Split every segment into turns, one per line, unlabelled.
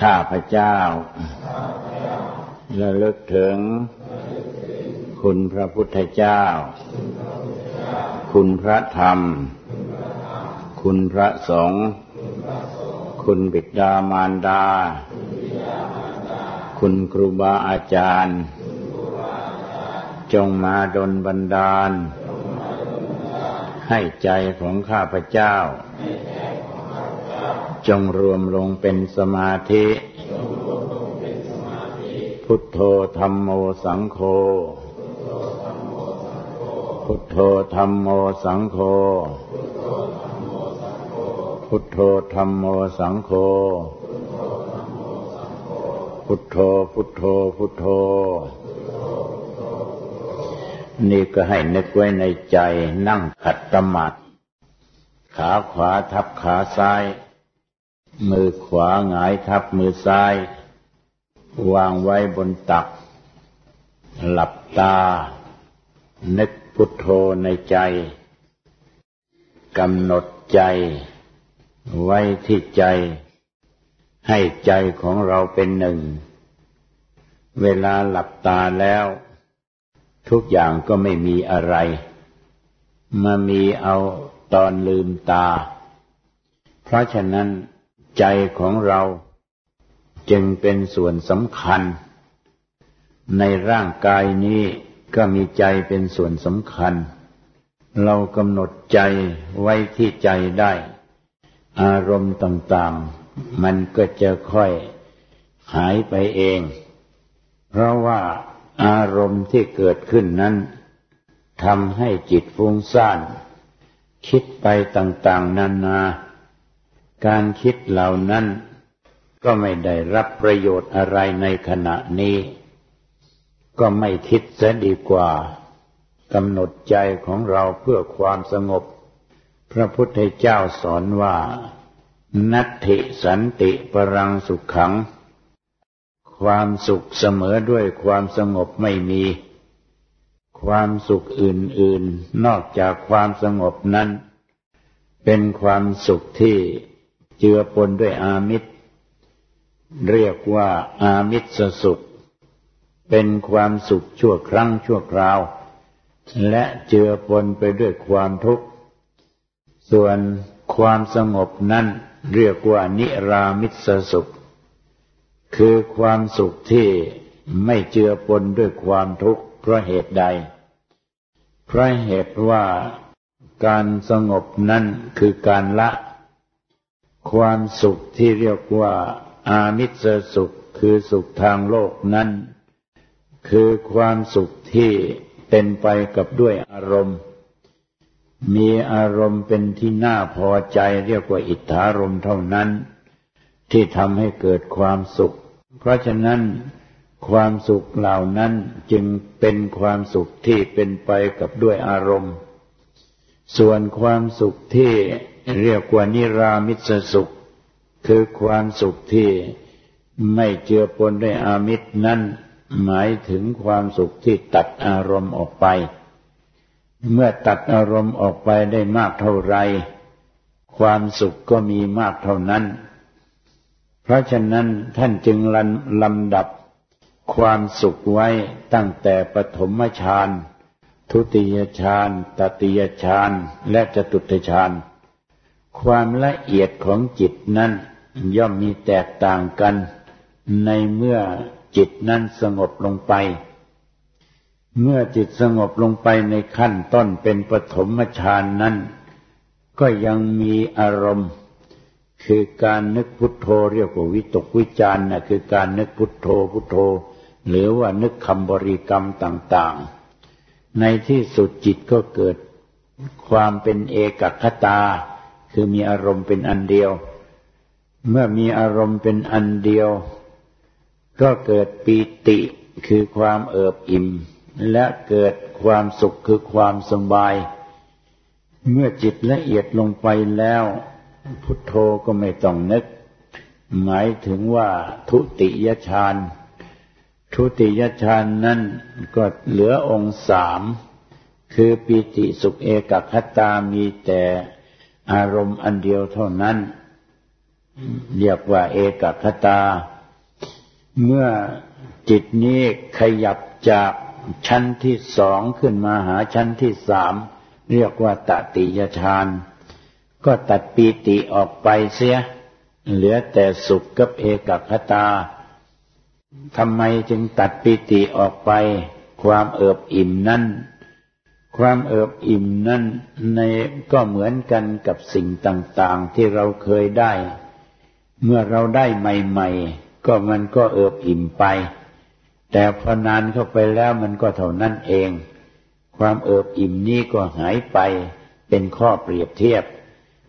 ข้าพเจ้า ระลึกถึง คุณพระพุทธเจ้า คุณพระธรรม คุณพระสงฆ์ คุณบิดามารดา คุณครูบาอาจารย์ จงมาดลบันดาล ให้ใจของข้าพเจ้า จงรวมลงเป็นสมาธิ พุทโธธรรมโมสังโฆ พุทโธธรรมโมสังโฆ พุทโธธรรมโมสังโฆ พุทโธพุทโธพุทโธ นี่ก็ให้นึกไว้ในใจนั่งขัดตมัดขาขวาทับขาซ้าย มือขวาหงายทับมือซ้าย วางไว้บนตัก หลับตา นึกพุทโธในใจกำหนดใจ ไว้ที่ใจ ให้ใจของเราเป็นหนึ่ง เวลาหลับตาแล้ว ทุกอย่างก็ไม่มีอะไรมามีเอาตอนลืมตา เพราะฉะนั้น ใจของเราจึงเป็นส่วนสำคัญ ในร่างกายนี้ก็มีใจเป็นส่วนสำคัญ เรากำหนดใจไว้ที่ใจได้ อารมณ์ต่างๆ มันก็จะค่อยหายไปเอง เพราะว่าอารมณ์ที่เกิดขึ้นนั้นทำให้จิตฟุ้งซ่าน คิดไปต่างๆ นานา การคิดเหล่านั้นก็ไม่ได้รับประโยชน์อะไรในขณะนี้ ก็ไม่คิดเสียดีกว่ากำหนดใจของเราเพื่อความสงบ พระพุทธเจ้าสอนว่า นัตถิสันติปรังสุขขัง ความสุขเสมอด้วยความสงบไม่มี ความสุขอื่น ๆ นอกจากความสงบนั้น เป็นความสุขที่ จือปนด้วยอามิตร เรียกว่าอามิตรสุข เป็นความสุขชั่วครั้งชั่วคราว และเจือปนไปด้วยความทุกข์ ส่วนความสงบนั้นเรียกว่านิรามิตรสุข คือความสุขที่ไม่เจือปนด้วยความทุกข์เพราะเหตุใด เพราะเหตุว่าการสงบนั้นคือการละ ความสุขที่เรียกว่า อามิสสุขคือสุขทางโลกนั้น คือความสุขที่เป็นไปกับด้วยอารมณ์ มีอารมณ์เป็นที่น่าพอใจเรียกว่าอิทธารมเท่านั้น ที่ทำให้เกิดความสุข เพราะฉะนั้นความสุขเหล่านั้นจึงเป็นความสุขที่เป็นไปกับด้วยอารมณ์ ส่วนความสุขที่ เรียกว่านิรามิสสุข คือความสุขที่ไม่เจือปนด้วยอามิตรนั้นหมายถึงความสุขที่ตัดอารมณ์ออกไป เมื่อตัดอารมณ์ออกไปได้มากเท่าไร ความสุขก็มีมากเท่านั้น เพราะฉะนั้นท่านจึงลำดับความสุขไว้ตั้งแต่ปฐมฌาน ทุติยฌาน ตติยฌาน และจตุตฌาน ความละเอียดของจิตนั้นย่อมมีแตกต่างกัน ในเมื่อจิตนั้นสงบลงไป เมื่อจิตสงบลงไปในขั้นต้นเป็นปฐมฌานนั้น ก็ยังมีอารมณ์ คือการนึกพุทโธเรียกว่าวิตกวิจารนะคือการนึกพุทโธพุทโธ หรือว่านึกคำบริกรรมต่าง ๆ ในที่สุดจิตก็เกิดความเป็นเอกคตา คือมีอารมณ์เป็นอันเดียว เมื่อมีอารมณ์เป็นอันเดียว ก็เกิดปีติคือความเอิบอิ่ม และเกิดความสุขคือความสบาย เมื่อจิตละเอียดลงไปแล้ว พุทโธก็ไม่ต้องนึก หมายถึงว่าทุติยฌานทุติยฌานนั้นก็เหลือองค์สาม คือปีติสุขเอกคตามีแต่ อารมณ์อันเดียวเท่านั้น เรียกว่าเอกคตา เมื่อจิตนี้ขยับจากชั้นที่สองขึ้นมาหาชั้นที่สามเรียกว่าตติยฌานก็ตัดปีติออกไปเสีย เหลือแต่สุขกับเอกคตาทำไมจึงตัดปีติออกไป ความเอิบอิ่มนั้น ความเอิบอิ่มนั้นในก็เหมือนกันกับสิ่งต่างๆที่เราเคยได้ เมื่อเราได้ใหม่ ๆ ก็มันก็เอิบอิ่มไป แต่พอนานเข้าไปแล้วมันก็เท่านั้นเอง ความเอิบอิ่มนี้ก็หายไปเป็นข้อเปรียบเทียบ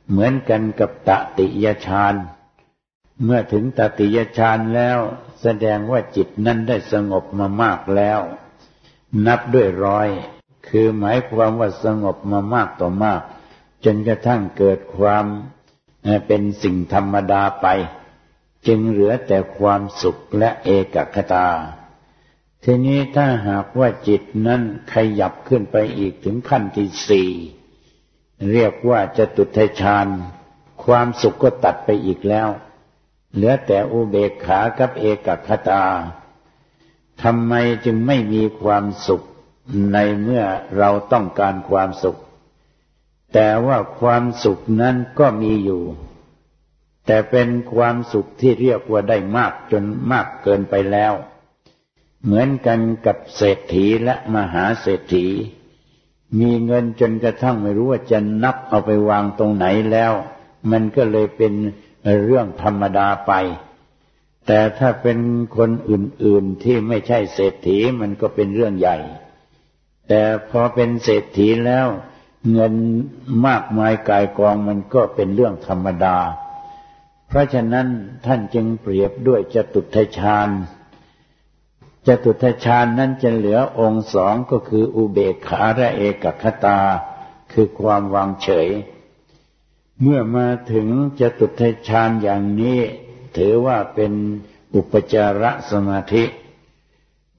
เหมือนกันกับตติยฌานเมื่อถึงตติยฌานแล้วแสดงว่าจิตนั้นได้สงบมามากแล้ว นับด้วยร้อย คือหมายความว่าสงบมามากต่อมาก จนกระทั่งเกิดความเป็นสิ่งธรรมดาไป จึงเหลือแต่ความสุขและเอกคตา ทีนี้ถ้าหากว่าจิตนั้นขยับขึ้นไปอีกถึงขั้นที่สี่เรียกว่าจะตุทฌานความสุขก็ตัดไปอีกแล้ว เหลือแต่อุเบกขากับเอกคตาทำไมจึงไม่มีความสุข ในเมื่อเราต้องการความสุข แต่ว่าความสุขนั้นก็มีอยู่ แต่เป็นความสุขที่เรียกว่าได้มากจนมากเกินไปแล้ว เหมือนกันกับเศรษฐีและมหาเศรษฐี มีเงินจนกระทั่งไม่รู้ว่าจะนับเอาไปวางตรงไหนแล้ว มันก็เลยเป็นเรื่องธรรมดาไป แต่ถ้าเป็นคนอื่นๆที่ไม่ใช่เศรษฐีมันก็เป็นเรื่องใหญ่ แต่พอเป็นเศรษฐีแล้ว เงินมากมายกายกองมันก็เป็นเรื่องธรรมดา เพราะฉะนั้นท่านจึงเปรียบด้วยจตุทชาญจตุทชาญนั้นจะเหลือองค์สองก็คืออุเบกขาและเอกคตา คือความวางเฉย เมื่อมาถึงจตุทชาญอย่างนี้ ถือว่าเป็นอุปจารสมาธิ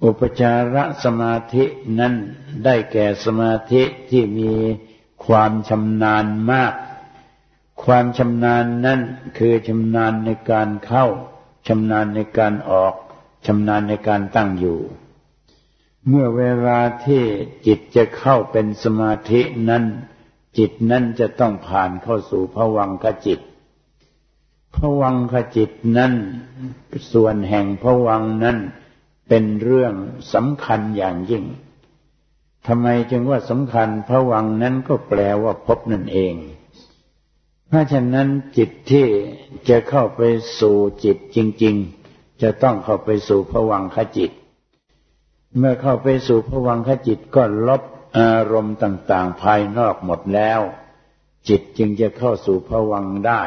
อุปจารสมาธินั้นได้แก่สมาธิที่มีความชำนาญมาก ความชำนาญนั้นคือชำนาญในการเข้าชำนาญในการออกชำนาญในการตั้งอยู่ เมื่อเวลาที่จิตจะเข้าเป็นสมาธินั้น จิตนั้นจะต้องผ่านเข้าสู่ภวังคจิตภวังคจิตนั้น ส่วนแห่งภวังนั้น เป็นเรื่องสำคัญอย่างยิ่งทำไมจึงว่าสำคัญพระวังนั้นก็แปลว่าพบนั่นเอง เพราะฉะนั้นจิตที่จะเข้าไปสู่จิตจริง ๆ จะต้องเข้าไปสู่พวังขจิต เมื่อเข้าไปสู่พวังขจิตก็ลบอารมณ์ต่างๆ ภายนอกหมดแล้ว จิตจึงจะเข้าสู่พวังได้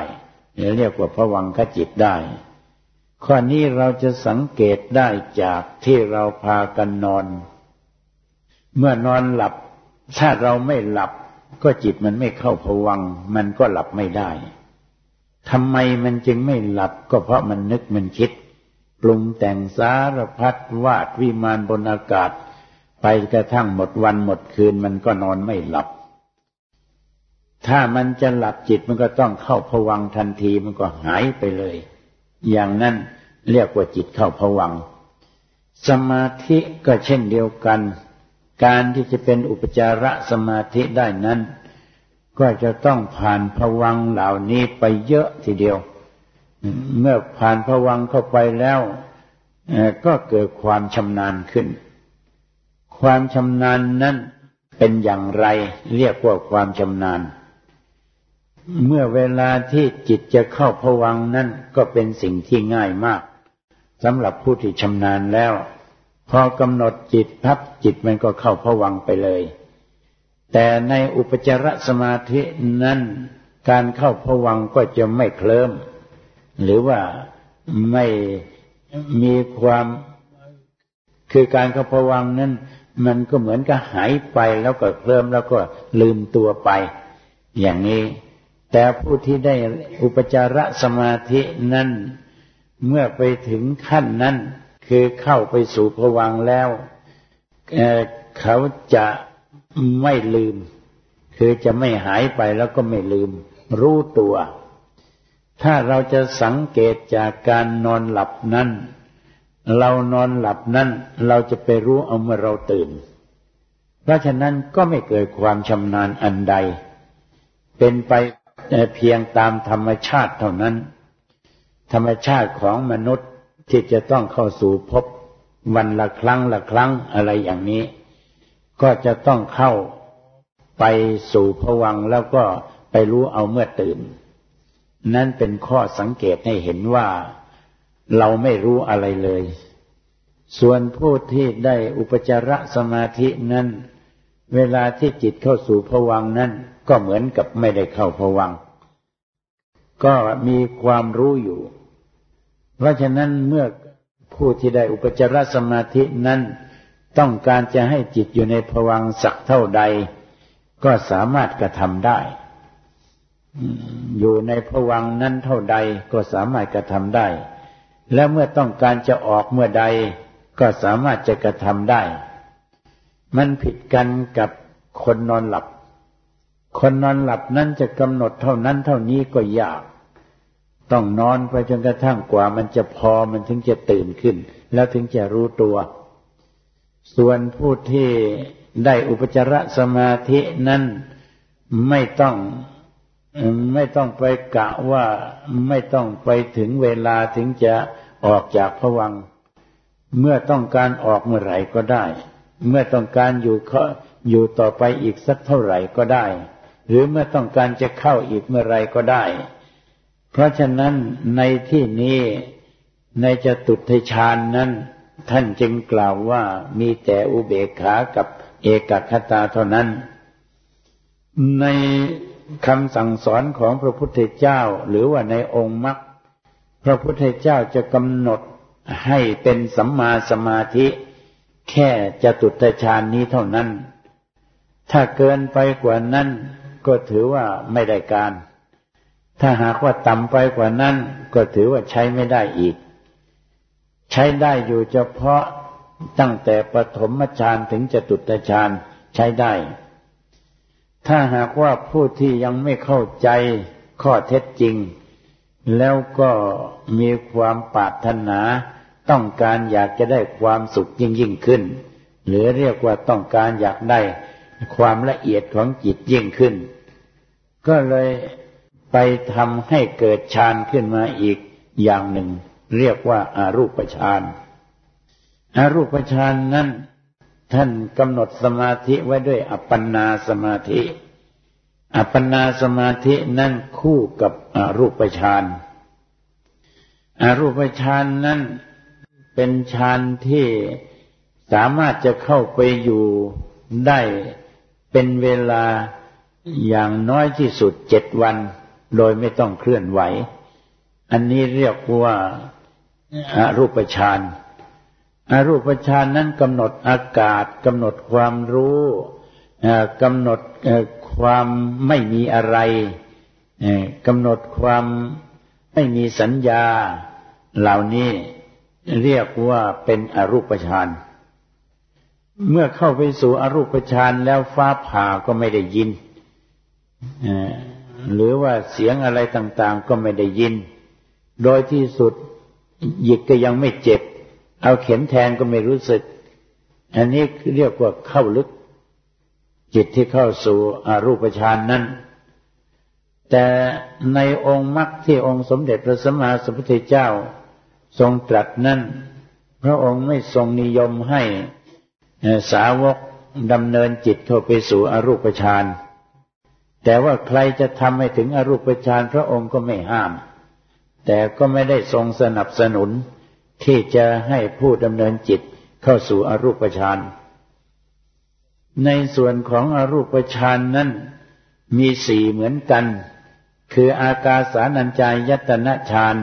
เรียกว่าพวังขจิตได้ ข้อนี้เราจะสังเกตได้จากที่เราพากันนอน เมื่อนอนหลับ ถ้าเราไม่หลับ ก็จิตมันไม่เข้าผวัง มันก็หลับไม่ได้ทำไมมันจึงไม่หลับก็เพราะมันนึกมันคิด ปรุงแต่งสารพัดวาดวิมานบนอากาศ ไปกระทั่งหมดวันหมดคืนมันก็นอนไม่หลับ ถ้ามันจะหลับจิตมันก็ต้องเข้าผวังทันทีมันก็หายไปเลย อย่างนั้นเรียกว่าจิตเข้าผวัง สมาธิก็เช่นเดียวกัน การที่จะเป็นอุปจารสมาธิได้นั้น ก็จะต้องผ่านผวังเหล่านี้ไปเยอะทีเดียว เมื่อผ่านผวังเข้าไปแล้วก็เกิดความชำนาญขึ้น ความชำนาญนั้นเป็นอย่างไร เรียกว่าความชำนาญ เมื่อเวลาที่จิตจะเข้าผวังนั้นก็เป็นสิ่งที่ง่ายมากสำหรับผู้ที่ชำนาญแล้ว พอกำหนดจิตพับจิตมันก็เข้าผวังไปเลย แต่ในอุปจารสมาธินั้นการเข้าผวังก็จะไม่เคลิมหรือว่าไม่มีความ คือการเข้าผวังนั้นมันก็เหมือนกับหายไปแล้วก็เคลิมแล้วก็ลืมตัวไป อย่างนี้ แต่ผู้ที่ได้อุปจารสมาธินั้นเมื่อไปถึงขั้นนั้น คือเข้าไปสู่ภวังแล้วเขาจะไม่ลืม คือจะไม่หายไปแล้วก็ไม่ลืม รู้ตัว ถ้าเราจะสังเกตจากการนอนหลับนั้น เรานอนหลับนั้น เราจะไปรู้เอาเมื่อเราตื่น เพราะฉะนั้นก็ไม่เกิดความชำนาญอันใด เป็นไป เพียงตามธรรมชาติเท่านั้น ธรรมชาติของมนุษย์ที่จะต้องเข้าสู่พบวันละครั้งละครั้งอะไรอย่างนี้ ก็จะต้องเข้าไปสู่ผวังแล้วก็ไปรู้เอาเมื่อตื่น นั่นเป็นข้อสังเกตให้เห็นว่าเราไม่รู้อะไรเลย ส่วนผู้ที่ได้อุปจารสมาธินั้น เวลาที่จิตเข้าสู่ผวังนั้นก็เหมือนกับไม่ได้เข้าผวัง ก็มีความรู้อยู่ เพราะฉะนั้นเมื่อผู้ที่ได้อุปจารสมาธินั้นต้องการจะให้จิตอยู่ในผวังสักเท่าใด ก็สามารถกระทำได้ อยู่ในผวังนั้นเท่าใดก็สามารถกระทำได้ และเมื่อต้องการจะออกเมื่อใด ก็สามารถจะกระทำได้ มันผิดกันกับคนนอนหลับ คนนอนหลับนั้นจะกำหนดเท่านั้นเท่านี้ก็ยาก ต้องนอนไปจนกระทั่งกว่า มันจะพอมันถึงจะตื่นขึ้น แล้วถึงจะรู้ตัว ส่วนผู้ที่ได้อุปจารสมาธินั้นไม่ต้องไม่ต้องไปกะว่าไม่ต้องไปถึงเวลาถึงจะออกจากผวัง เมื่อต้องการออกเมื่อไหร่ก็ได้ เมื่อต้องการอยู่เขาอยู่ต่อไปอีกสักเท่าไหร่ก็ได้ หรือเมื่อต้องการจะเข้าอีกเมื่อไรก็ได้ เพราะฉะนั้นในที่นี้ในจตุทฌานนั้น ท่านจึงกล่าวว่ามีแต่อุเบกขากับเอกคตาเท่านั้น ในคำสั่งสอนของพระพุทธเจ้าหรือว่าในองค์มรรคพระพุทธเจ้าจะกำหนดให้เป็นสัมมาสมาธิ แค่จตุตฌานนี้เท่านั้น ถ้าเกินไปกว่านั้นก็ถือว่าไม่ได้การ ถ้าหากว่าต่ำไปกว่านั้นก็ถือว่าใช้ไม่ได้อีก ใช้ได้อยู่เฉพาะตั้งแต่ปฐมฌานถึงจตุตฌานใช้ได้ ถ้าหากว่าผู้ที่ยังไม่เข้าใจข้อเท็จจริง แล้วก็มีความปรารถนา ต้องการอยากจะได้ความสุขยิ่งยิ่งขึ้น หรือเรียกว่าต้องการอยากได้ความละเอียดของจิตยิ่งขึ้น ก็เลยไปทำให้เกิดฌานขึ้นมาอีกอย่างหนึ่ง เรียกว่าอารูปฌานอารูปฌานนั้นท่านกำหนดสมาธิไว้ด้วยอัปปนาสมาธิ อัปปนาสมาธินั่นคู่กับอารูปฌานอารูปฌานนั้น เป็นฌานที่สามารถจะเข้าไปอยู่ได้เป็นเวลาอย่างน้อยที่สุดเจ็ดวัน โดยไม่ต้องเคลื่อนไหว อันนี้เรียกว่าอารูปฌานอารูปฌานนั้นกำหนดอากาศกำหนดความรู้กำหนดความไม่มีอะไรกำหนดความไม่มีสัญญาเหล่านี้ เรียกว่าเป็นอรูปฌานเมื่อเข้าไปสู่อรูปฌานแล้วฟ้าผ่าก็ไม่ได้ยินหรือว่าเสียงอะไรต่าง ๆ ก็ไม่ได้ยิน โดยที่สุดหยิกก็ยังไม่เจ็บ เอาเข็มแทงก็ไม่รู้สึก อันนี้เรียกว่าเข้าลึก จิตที่เข้าสู่อรูปฌานนั้น แต่ในองค์มรรคที่องค์สมเด็จพระสัมมาสัมพุทธเจ้า ทรงตรัสนั้นพระองค์ไม่ทรงนิยมให้สาวกดำเนินจิตเข้าไปสู่อรูปฌานแต่ว่าใครจะทำให้ถึงอรูปฌานพระองค์ก็ไม่ห้าม แต่ก็ไม่ได้ทรงสนับสนุนที่จะให้ผู้ดำเนินจิตเข้าสู่อรูปฌานในส่วนของอรูปฌานนั้นมีสี่เหมือนกัน คืออากาสานัญจายตนะฌาน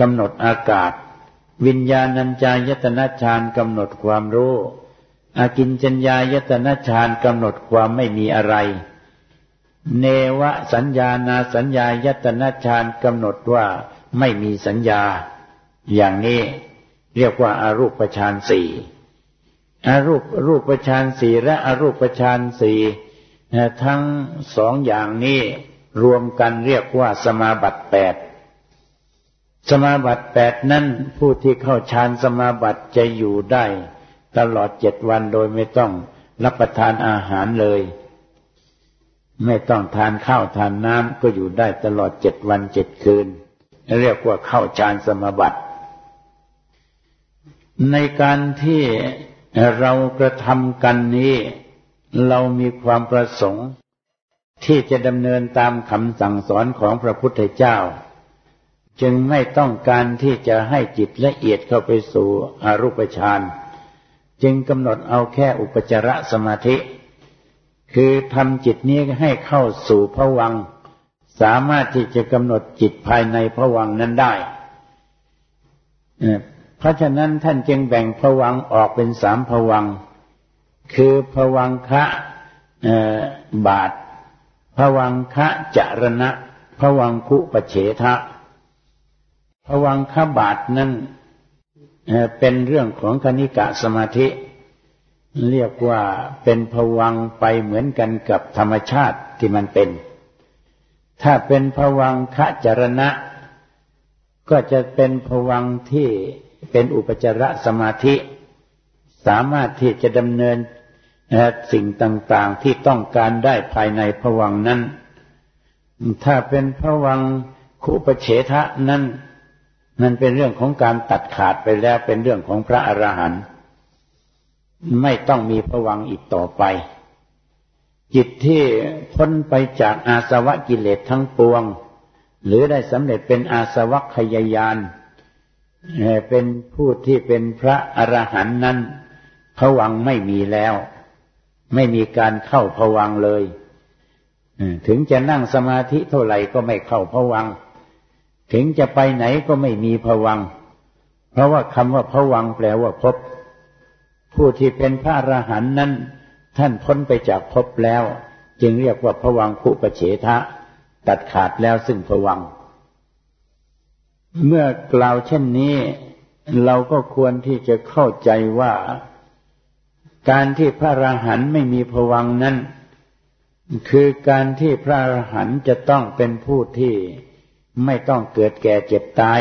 กำหนดอากาศ วิญญาณัญจายตนะฌานกำหนดความรู้อากินจัญญายตนะฌานกำหนดความไม่มีอะไร เนวสัญญานาสัญญายตนะฌานกำหนดว่าไม่มีสัญญา อย่างนี้เรียกว่าอารูปฌานสี่อารูปรูปฌานสี่และอรูปฌานสี่ทั้งสองอย่างนี้รวมกันเรียกว่าสมาบัติแปด สมาบัติแปดนั้นผู้ที่เข้าฌานสมาบัติจะอยู่ได้ ตลอดเจ็ดวันโดยไม่ต้องรับประทานอาหารเลย ไม่ต้องทานข้าวทานน้ำก็อยู่ได้ตลอดเจ็ดวันเจ็ดคืน เรียกว่าเข้าฌานสมาบัติ ในการที่เรากระทำกันนี้ เรามีความประสงค์ ที่จะดำเนินตามคำสั่งสอนของพระพุทธเจ้า จึงไม่ต้องการที่จะให้จิตละเอียดเข้าไปสู่อรูปฌานจึงกำหนดเอาแค่อุปจารสมาธิ คือทำจิตนี้ให้เข้าสู่ผวัง สามารถที่จะกำหนดจิตภายในผวังนั้นได้ เพราะฉะนั้นท่านจึงแบ่งผวังออกเป็นสามผวัง คือผวังคะบาทผวังคะจรณะผวังคุปเฉทะ ผวังคบาทนั้นเป็นเรื่องของคณิกะสมาธิ เรียกว่าเป็นผวังไปเหมือนกันกับธรรมชาติที่มันเป็น ถ้าเป็นผวังคะจรณะ ก็จะเป็นผวังที่เป็นอุปจารสมาธิ สามารถที่จะดำเนินสิ่งต่างๆที่ต้องการได้ภายในผวังนั้น ถ้าเป็นผวังคุปเฉทะนั้น มันเป็นเรื่องของการตัดขาดไปแล้วเป็นเรื่องของพระอรหันต์ไม่ต้องมีผวังอีกต่อไป จิตที่พ้นไปจากอาสวะกิเลสทั้งปวง หรือได้สำเร็จเป็นอาสวัคยายานเป็นผู้ที่เป็นพระอรหันต์นั้นผวังไม่มีแล้ว ไม่มีการเข้าผวังเลยถึงจะนั่งสมาธิเท่าไหร่ก็ไม่เข้าผวัง ถึงจะไปไหนก็ไม่มีผวัง เพราะว่าคำว่าผวังแปลว่าพบ ผู้ที่เป็นพระอรหันต์นั้น ท่านพ้นไปจากพบแล้ว จึงเรียกว่าผวังคุปเฉทะ ตัดขาดแล้วซึ่งผวัง เมื่อกล่าวเช่นนี้ เราก็ควรที่จะเข้าใจว่า การที่พระอรหันต์ไม่มีผวังนั้น คือการที่พระอรหันต์จะต้องเป็นผู้ที่ ไม่ต้องเกิดแก่เจ็บตาย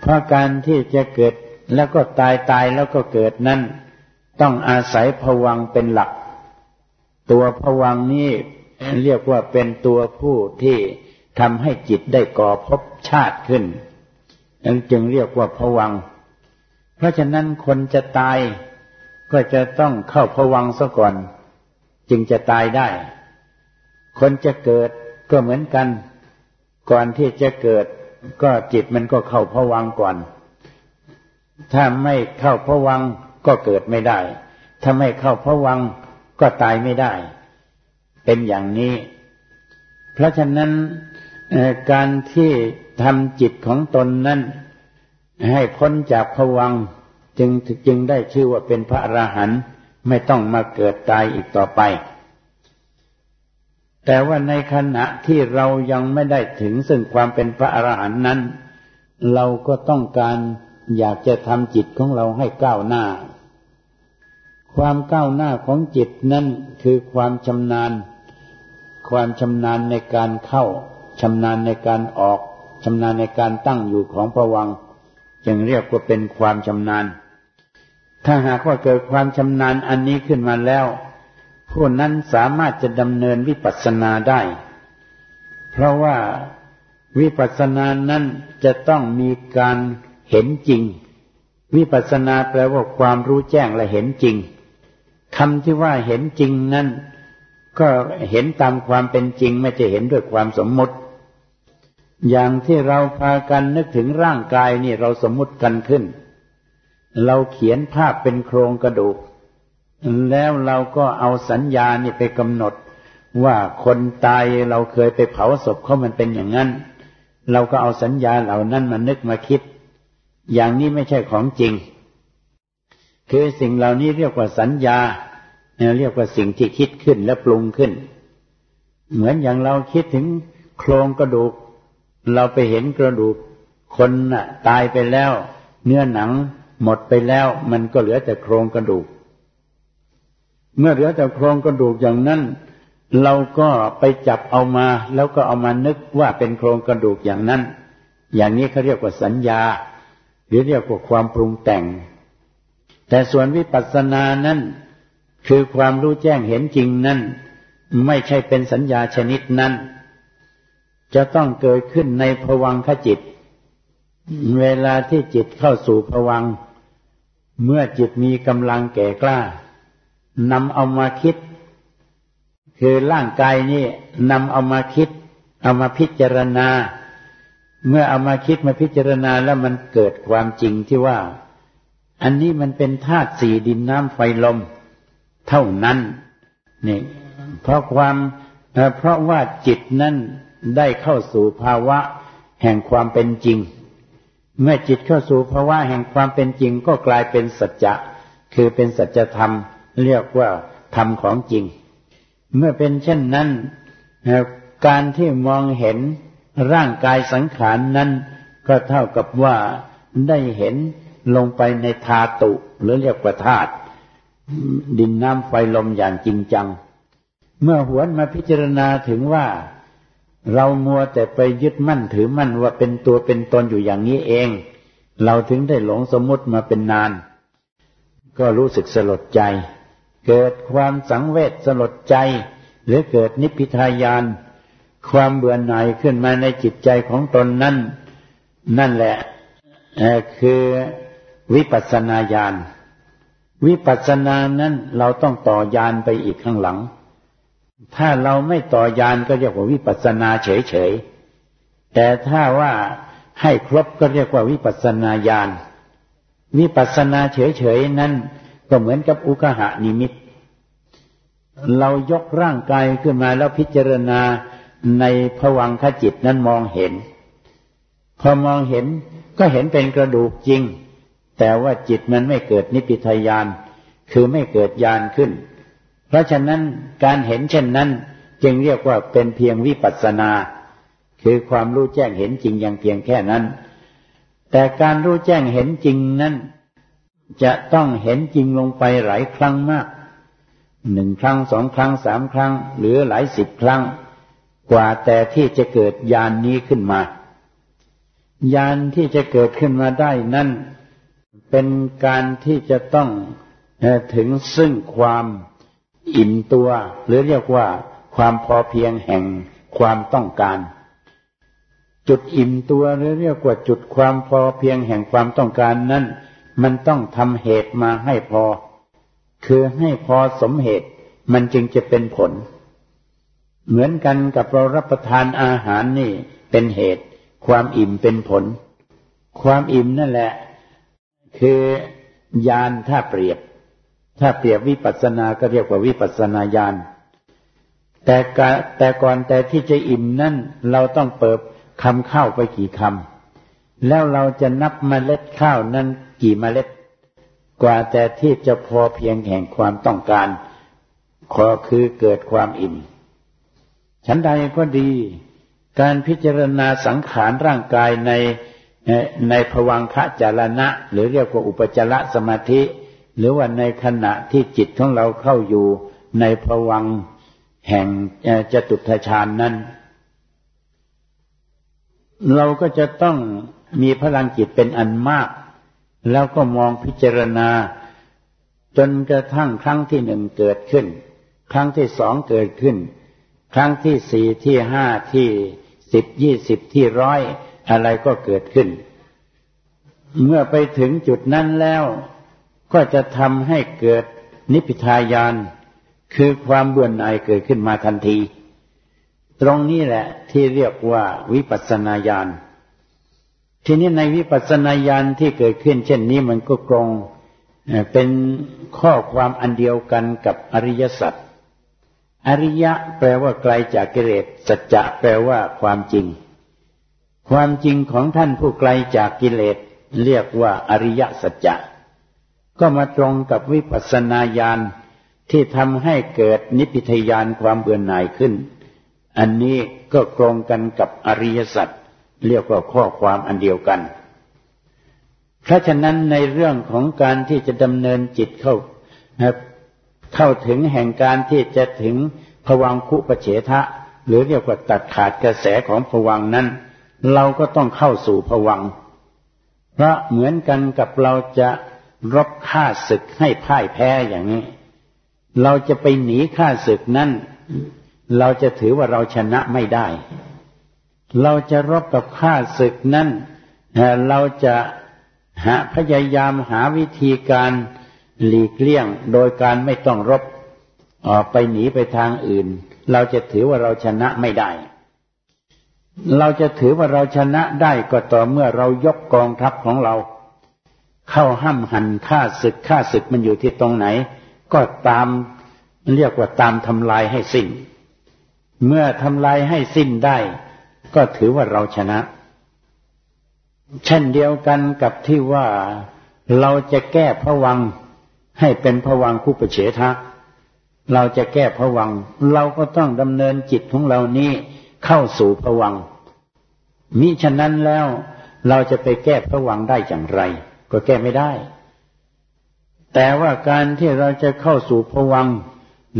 เพราะการที่จะเกิดแล้วก็ตายตายแล้วก็เกิดนั้นต้องอาศัยผวังเป็นหลัก ตัวผวังนี้เรียกว่าเป็นตัวผู้ที่ทำให้จิตได้ก่อภพชาติขึ้นนั้นจึงเรียกว่าผวัง เพราะฉะนั้นคนจะตายก็จะต้องเข้าผวังซะก่อน จึงจะตายได้ คนจะเกิดก็เหมือนกัน ก่อนที่จะเกิดก็จิตมันก็เข้าพวังก่อน ถ้าไม่เข้าพวังก็เกิดไม่ได้ ถ้าไม่เข้าพวังก็ตายไม่ได้ เป็นอย่างนี้ เพราะฉะนั้นการที่ทำจิตของตนนั้น ให้พ้นจากพวังจึงจึงได้ชื่อว่าเป็นพระอรหันต์ไม่ต้องมาเกิดตายอีกต่อไป แต่ว่าในขณะที่เรายังไม่ได้ถึงซึ่งความเป็นพระอรหันต์นั้น เราก็ต้องการอยากจะทำจิตของเราให้ก้าวหน้า ความก้าวหน้าของจิตนั้นคือความชำนาญ ความชำนาญในการเข้าชำนาญในการออกชำนาญในการตั้งอยู่ของพวัง จึงเรียกว่าเป็นความชำนาญ ถ้าหากว่าเกิดความชำนาญอันนี้ขึ้นมาแล้ว ผู้นั้นสามารถจะดำเนินวิปัสสนาได้ เพราะว่าวิปัสสนานั้นจะต้องมีการเห็นจริง วิปัสสนาแปลว่าความรู้แจ้งและเห็นจริงคำที่ว่าเห็นจริงนั้น ก็เห็นตามความเป็นจริงไม่จะเห็นด้วยความสมมติ อย่างที่เราพากันนึกถึงร่างกายนี่เราสมมติกันขึ้น เราเขียนภาพเป็นโครงกระดูก แล้วเราก็เอาสัญญานี่ไปกำหนด ว่าคนตายเราเคยไปเผาศพเขามันเป็นอย่างนั้น เราก็เอาสัญญาเหล่านั้นมานึกมาคิด อย่างนี้ไม่ใช่ของจริง คือสิ่งเหล่านี้เรียกว่าสัญญาเรียกว่าสิ่งที่คิดขึ้นและปรุงขึ้น เหมือนอย่างเราคิดถึงโครงกระดูก เราไปเห็นกระดูก คนน่ะ ตายไปแล้ว เนื้อหนังหมดไปแล้ว มันก็เหลือแต่โครงกระดูก เมื่อเหลือแต่โครงกระดูกอย่างนั้น เราก็ไปจับเอามา แล้วก็เอามานึกว่าเป็นโครงกระดูกอย่างนั้น อย่างนี้เขาเรียกว่าสัญญา หรือเรียกว่าความปรุงแต่ง แต่ส่วนวิปัสสนานั้นคือความรู้แจ้งเห็นจริงนั้น ไม่ใช่เป็นสัญญาชนิดนั้น จะต้องเกิดขึ้นในภวังคจิต เวลาที่จิตเข้าสู่ภวัง เมื่อจิตมีกำลังแก่กล้า นำเอามาคิด คือร่างกายนี่นำเอามาคิด เอามาพิจารณา เมื่อเอามาคิดมาพิจารณาแล้วมันเกิดความจริงที่ว่า อันนี้มันเป็นธาตุสี่ดินน้ำไฟลม เท่านั้นนี่เพราะความเพราะว่าจิตนั้นได้เข้าสู่ภาวะแห่งความเป็นจริง เมื่อจิตเข้าสู่ภาวะแห่งความเป็นจริงก็กลายเป็นสัจจะ คือเป็นสัจธรรม เรียกว่าธรรมของจริง เมื่อเป็นเช่นนั้นการที่มองเห็นร่างกายสังขารนนั้น ก็เท่ากับว่าได้เห็นลงไปในธาตุ หรือเรียกว่าธาตุดินน้ำไฟลมอย่างจริงจัง เมื่อหวนมาพิจารณาถึงว่า เรามัวแต่ไปยึดมั่นถือมั่นว่าเป็นตัวเป็นตนอยู่อย่างนี้เอง เราถึงได้หลงสมมติมาเป็นนาน ก็รู้สึกสลดใจ เกิดความสังเวชสลดใจ หรือเกิดนิพพิทายาน ความเบื่อหน่ายขึ้นมาในจิตใจของตนนั้นนั่นแหละคือวิปัสสนาญาณวิปัสสนานั้นเราต้องต่อยานไปอีกข้างหลัง ถ้าเราไม่ต่อยานก็เรียกว่าวิปัสนาเฉยๆ แต่ถ้าว่าให้ครบก็เรียกว่าวิปัสนาญาณ วิปัสนาเฉยๆนั้น ก็เหมือนกับอุกหะนิมิต เรายกร่างกายขึ้นมาแล้วพิจารณาในผวังขจิตนั้นมองเห็น พอมองเห็นก็เห็นเป็นกระดูกจริง แต่ว่าจิตมันไม่เกิดนิพพิทายาน คือไม่เกิดญาณขึ้น เพราะฉะนั้นการเห็นเช่นนั้นจึงเรียกว่าเป็นเพียงวิปัสสนา คือความรู้แจ้งเห็นจริงอย่างเพียงแค่นั้น แต่การรู้แจ้งเห็นจริงนั้น จะต้องเห็นจริงลงไปหลายครั้งมากหนึ่งครั้งสองครั้งสามครั้ง หรือหลายสิบครั้ง กว่าแต่ที่จะเกิดญาณนนี้ขึ้นมาญาณที่จะเกิดขึ้นมาได้นั้นเป็นการที่จะต้องถึงซึ่งความอิ่มตัว หรือเรียกว่าความพอเพียงแห่งความต้องการ จุดอิ่มตัวหรือเรียกว่าจุดความพอเพียงแห่งความต้องการนั้น มันต้องทำเหตุมาให้พอ คือให้พอสมเหตุ มันจึงจะเป็นผล เหมือนกันกับเรารับประทานอาหารนี่เป็นเหตุ ความอิ่มเป็นผล ความอิ่มนั่นแหละ คือยานถ้าเปรียบ ถ้าเปรียบวิปัสสนาก็เรียกว่าวิปัสสนาญาณแต่แต่ก่อนแต่ที่จะอิ่มนั่นเราต้องเปิดคำข้าวไปกี่คำแล้วเราจะนับเมล็ดข้าวนั้น กี่เมล็ด กว่าแต่ที่จะพอเพียงแห่งความต้องการขอคือเกิดความอิ่ม ฉันใดก็ดี การพิจารณาสังขารร่างกายในในภวังคะจารณะ หรือเรียกว่าอุปจารสมาธิ หรือว่าในขณะที่จิตของเราเข้าอยู่ในภวังแห่งจตุทชานนั้น เราก็จะต้องมีพลังจิตเป็นอันมาก แล้วก็มองพิจารณา จนกระทั่งครั้งที่หนึ่งเกิดขึ้น ครั้งที่สองเกิดขึ้น ครั้งที่สี่ที่ห้าที่สิบยี่สิบที่ร้อยอะไรก็เกิดขึ้น เมื่อไปถึงจุดนั้นแล้วก็จะทำให้เกิดนิพพิทายาน คือความเบื่อหน่ายเกิดขึ้นมาทันที ตรงนี้แหละที่เรียกว่าวิปัสสนาญาณ ทีนี้ในวิปัสสนาญาณที่เกิดขึ้น เช่นนี้มันก็กรงเป็นข้อความอันเดียวกันกับอริยสัจอริยะแปลว่าไกลจากกิเลสสัจจะแปลว่าความจริง ความจริงของท่านผู้ไกลจากกิเลสเรียกว่าอริยสัจจะก็มาตรงกับวิปัสสนาญาณที่ทำให้เกิดนิพพิทยานความเบื่อหน่ายขึ้น อันนี้ก็ตรงกันกับอริยสัจ เรียกว่าข้อความอันเดียวกัน เพราะฉะนั้นในเรื่องของการที่จะดำเนินจิตเข้าเข้าถึงแห่งการที่จะถึงผวังคุปเฉทะ หรือเรียกว่าตัดขาดกระแสของผวังนั้น เราก็ต้องเข้าสู่ผวังเพราะเหมือนกันกับเราจะรบฆ่าศึกให้พ่ายแพ้อย่างนี้ เราจะไปหนีฆ่าศึกนั้น เราจะถือว่าเราชนะไม่ได้ เราจะรบกับฆ่าศึกนั้นเราจะหาพยายามหาวิธีการหลีกเลี่ยง โดยการไม่ต้องรบออกไปหนีไปทางอื่น เราจะถือว่าเราชนะไม่ได้ เราจะถือว่าเราชนะได้ก็ต่อเมื่อเรายกกองทัพของเรา เข้าห้ำหันฆ่าศึกฆ่าศึกมันอยู่ที่ตรงไหน ก็ตามเรียกว่าตามทำลายให้สิ้น เมื่อทำลายให้สิ้นได้ ก็ถือว่าเราชนะ เช่นเดียวกันกับที่ว่าเราจะแก้พะวังให้เป็นพะวังคู่ประเฉทะ เราจะแก้ผวัง เราก็ต้องดำเนินจิตของเรานี้เข้าสู่ผวังมิฉะนั้นแล้วเราจะไปแก้ผวังได้อย่างไร ก็แก้ไม่ได้ แต่ว่าการที่เราจะเข้าสู่ผวัง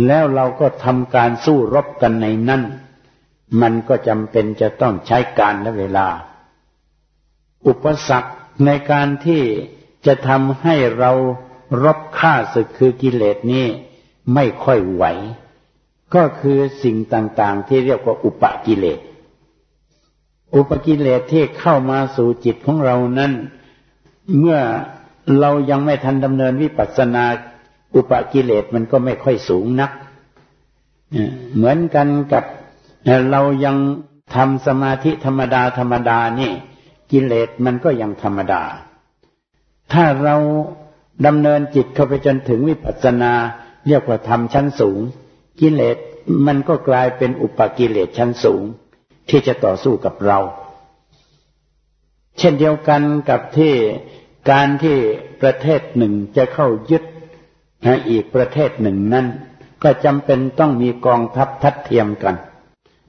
แล้วเราก็ทำการสู้รบกันในนั้น มันก็จำเป็นจะต้องใช้การและเวลา อุปสรรคในการที่จะทำให้เรารบฆ่าศึกคือกิเลสนี้ไม่ค่อยไหว ก็คือสิ่งต่างๆ ที่เรียกว่าอุปกิเลส อุปกิเลสที่เข้ามาสู่จิตของเรานั้น เมื่อเรายังไม่ทันดำเนินวิปัสสนา อุปกิเลสมันก็ไม่ค่อยสูงนัก เหมือนกันกับ เรายังทำสมาธิธรรมดาธรรมดานี่ กิเลสมันก็ยังธรรมดา ถ้าเราดำเนินจิตเข้าไปจนถึงวิปัสสนา เรียกว่าธรรมชั้นสูง กิเลสมันก็กลายเป็นอุปกิเลสชั้นสูง ที่จะต่อสู้กับเรา เช่นเดียวกันกับที่การที่ประเทศหนึ่งจะเข้ายึดอีกประเทศหนึ่งนั้น ก็จำเป็นต้องมีกองทัพทัดเทียมกัน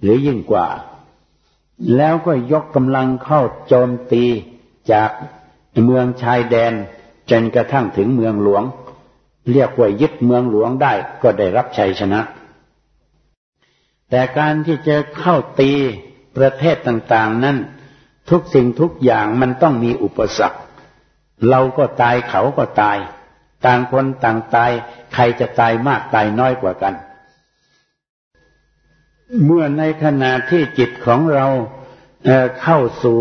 หรือยิ่งกว่า แล้วก็ยกกำลังเข้าโจมตีจากเมืองชายแดนจนกระทั่งถึงเมืองหลวง เรียกว่ายึดเมืองหลวงได้ก็ได้รับชัยชนะ แต่การที่จะเข้าตีประเทศต่างๆ นั้นทุกสิ่งทุกอย่างมันต้องมีอุปสรรค เราก็ตายเขาก็ตาย ต่างคนต่างตาย ใครจะตายมากตายน้อยกว่ากัน เมื่อในขณะที่จิตของเราเเข้าสู่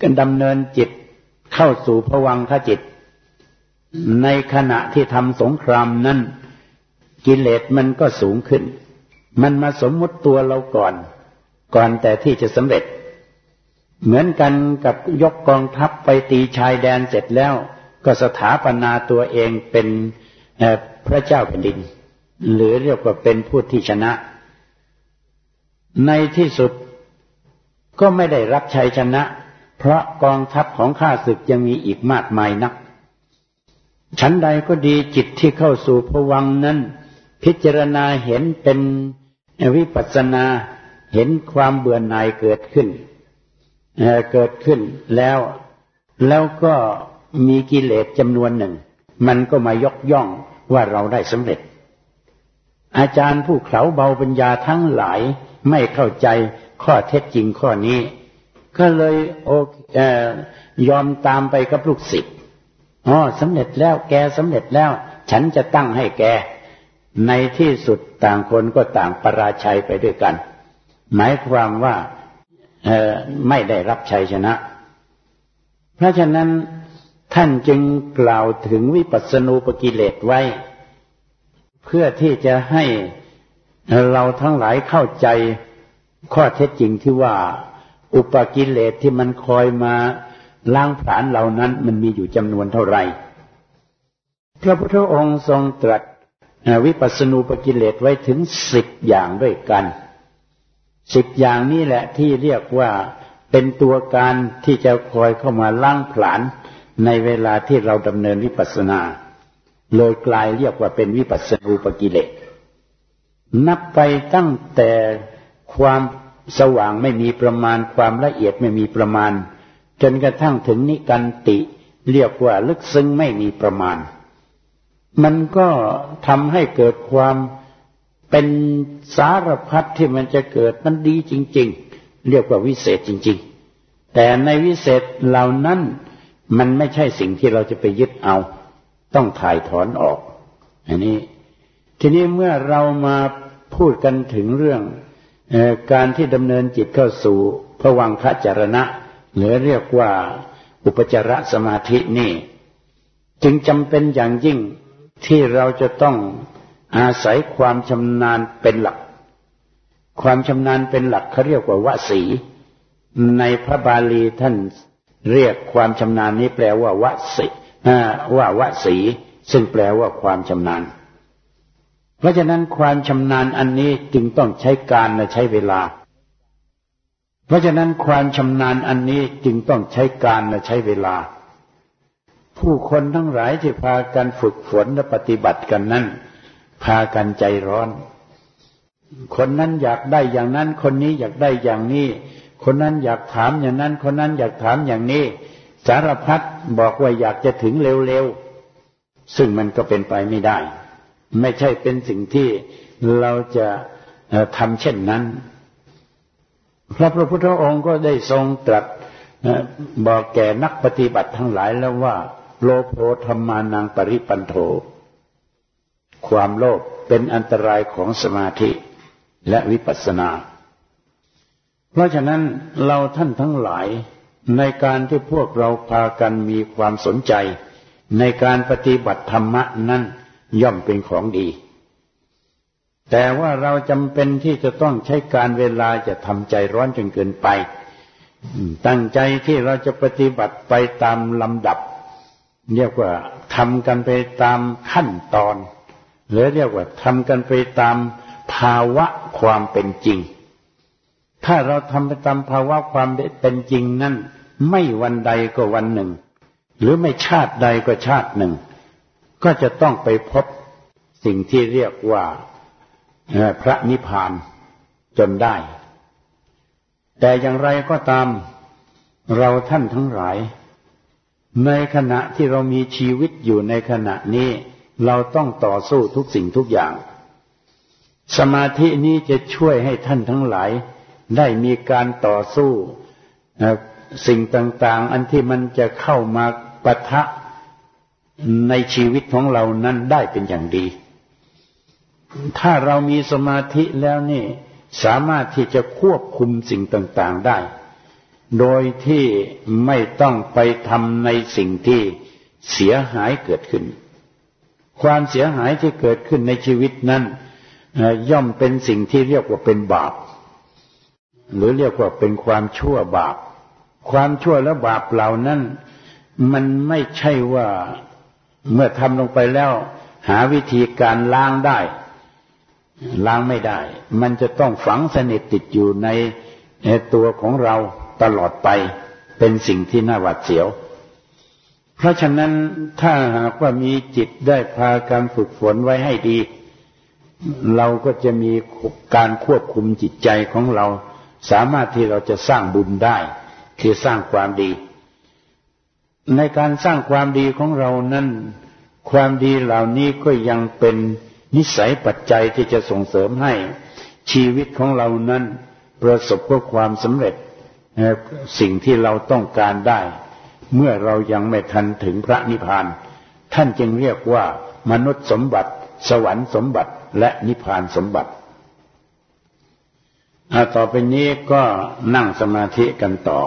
กันดำเนินจิตเข้าสู่ผวังขจิต ในขณะที่ทำสงครามนั้นกิเลสมันก็สูงขึ้น มันมาสมมุติตัวเราก่อน ก่อนแต่ที่จะสำเร็จ เหมือนกันกับยกกองทัพไปตีชายแดนเสร็จแล้ว ก็สถาปนาตัวเองเป็นพระเจ้าแผ่นดิน หรือเรียกว่าเป็นผู้ที่ชนะ ในที่สุดก็ไม่ได้รับชัยชนะ เพราะกองทัพของข้าศึกยังมีอีกมากมายนักชั้นใดก็ดีจิตที่เข้าสู่ผวังนั้น พิจารณาเห็นเป็นวิปัสนาเห็นความเบื่อหน่ายเกิดขึ้นเกิดขึ้นแล้วแล้วก็มีกิเลสจำนวนหนึ่ง มันก็มายกย่องว่าเราได้สำเร็จ อาจารย์ผู้เขาเบาปัญญาทั้งหลาย ไม่เข้าใจข้อเท็จจริงข้อนี้ ก็เลยโอยอมตามไปกับลูกศิษย์อ๋อสำเร็จแล้วแกสำเร็จแล้ว ฉันจะตั้งให้แก ในที่สุดต่างคนก็ต่างประราชัยไปด้วยกัน หมายความว่าไม่ได้รับชัยชนะ เพราะฉะนั้นท่านจึงกล่าวถึงวิปัสสนูปกิเลสไว้ เพื่อที่จะให้ เราทั้งหลายเข้าใจข้อเท็จจริงที่ว่า อุปกิเลสที่มันคอยมาล้างผลาญเหล่านั้นมันมีอยู่จำนวนเท่าไหร่พระพุทธองค์ทรงตรัสวิปัสสนูปกิเลสไว้ถึงสิบอย่างด้วยกันสิบอย่างนี้แหละที่เรียกว่าเป็นตัวการที่จะคอยเข้ามาล้างผลาญในเวลาที่เราดำเนินวิปัสสนาเลยกลายเรียกว่าเป็นวิปัสสนูปกิเลส นับไปตั้งแต่ความสว่างไม่มีประมาณ ความละเอียดไม่มีประมาณ จนกระทั่งถึงนิกันติ เรียกว่าลึกซึ้งไม่มีประมาณ มันก็ทำให้เกิดความเป็นสารพัดที่มันจะเกิดมันดีจริง ๆ เรียกว่าวิเศษจริง ๆ แต่ในวิเศษเหล่านั้นมันไม่ใช่สิ่งที่เราจะไปยึดเอา ต้องถ่ายถอนออก อันนี้ ทีนี้เมื่อเรามาพูดกันถึงเรื่องอการที่ดำเนินจิตเข้าสู่พวังคจารณะ หรือเรียกว่าอุปจารสมาธินี่ จึงจำเป็นอย่างยิ่งที่เราจะต้องอาศัยความชำนาญเป็นหลัก ความชำนาญเป็นหลักเขาเรียกว่าวสี ในพระบาลีท่านเรียกความชำนาญนี้แปลว่าวสีว่าวสีซึ่งแปลว่าความชำนาญ เพราะฉะนั้นความชำนาญอันนี้จึงต้องใช้การและใช้เวลา เพราะฉะนั้นความชำนาญอันนี้จึงต้องใช้การและใช้เวลา ผู้คนทั้งหลายที่พากันฝึกฝนและปฏิบัติกันนั้นพากันใจร้อน คนนั้นอยากได้อย่างนั้น คนนี้อยากได้อย่างนี้ คนนั้นอยากถามอย่างนั้น คนนั้นอยากถามอย่างนี้ สารพัดบอกว่าอยากจะถึงเร็วๆ ซึ่งมันก็เป็นไปไม่ได้ ไม่ใช่เป็นสิ่งที่เราจะทำเช่นนั้นพระพระพุทธองค์ก็ได้ทรงตรัสบอกแก่นักปฏิบัติทั้งหลายแล้วว่า โลโภธรรมานังปริปันโทความโลภเป็นอันตรายของสมาธิและวิปัสสนา เพราะฉะนั้นเราท่านทั้งหลายในการที่พวกเราพากันมีความสนใจ ในการปฏิบัติธรรมะนั้น ย่อมเป็นของดี แต่ว่าเราจำเป็นที่จะต้องใช้การเวลาจะทำใจร้อนจนเกินไป ตั้งใจที่เราจะปฏิบัติไปตามลำดับ เรียกว่าทำกันไปตามขั้นตอน หรือเรียกว่าทำกันไปตามภาวะความเป็นจริง ถ้าเราทำไปตามภาวะความเป็นจริงนั้นไม่วันใดก็วันหนึ่ง หรือไม่ชาติใดก็ชาติหนึ่ง ก็จะต้องไปพบสิ่งที่เรียกว่าพระนิพพานจนได้ แต่อย่างไรก็ตามเราท่านทั้งหลาย ในขณะที่เรามีชีวิตอยู่ในขณะนี้ เราต้องต่อสู้ทุกสิ่งทุกอย่าง สมาธินี้จะช่วยให้ท่านทั้งหลาย ได้มีการต่อสู้สิ่งต่าง ๆ อันที่มันจะเข้ามาปะทะ ในชีวิตของเรานั้นได้เป็นอย่างดี ถ้าเรามีสมาธิแล้วนี่สามารถที่จะควบคุมสิ่งต่าง ๆได้ โดยที่ไม่ต้องไปทำในสิ่งที่เสียหายเกิดขึ้น ความเสียหายที่เกิดขึ้นในชีวิตนั้นย่อมเป็นสิ่งที่เรียกว่าเป็นบาป หรือเรียกว่าเป็นความชั่วบาป ความชั่วและบาปเหล่านั้น มันไม่ใช่ว่า เมื่อทำลงไปแล้ว หาวิธีการล้างได้ ล้างไม่ได้ มันจะต้องฝังสนิทติดอยู่ในตัวของเราตลอดไปเป็นสิ่งที่น่าหวาดเสียว เพราะฉะนั้นถ้าหากว่ามีจิตได้พาการฝึกฝนไว้ให้ดี เราก็จะมีการควบคุมจิตใจของเรา สามารถที่เราจะสร้างบุญได้ คือสร้างความดี ในการสร้างความดีของเรานั้นความดีเหล่านี้ก็ยังเป็นนิสัยปัจจัยที่จะส่งเสริมให้ชีวิตของเรานั้น ประสบกับความสำเร็จสิ่งที่เราต้องการได้ เมื่อเรายังไม่ทันถึงพระนิพพาน ท่านจึงเรียกว่ามนุษย์สมบัติ สวรรค์สมบัติและนิพพานสมบัติต่อไปนี้ก็นั่งสมาธิกันต่อ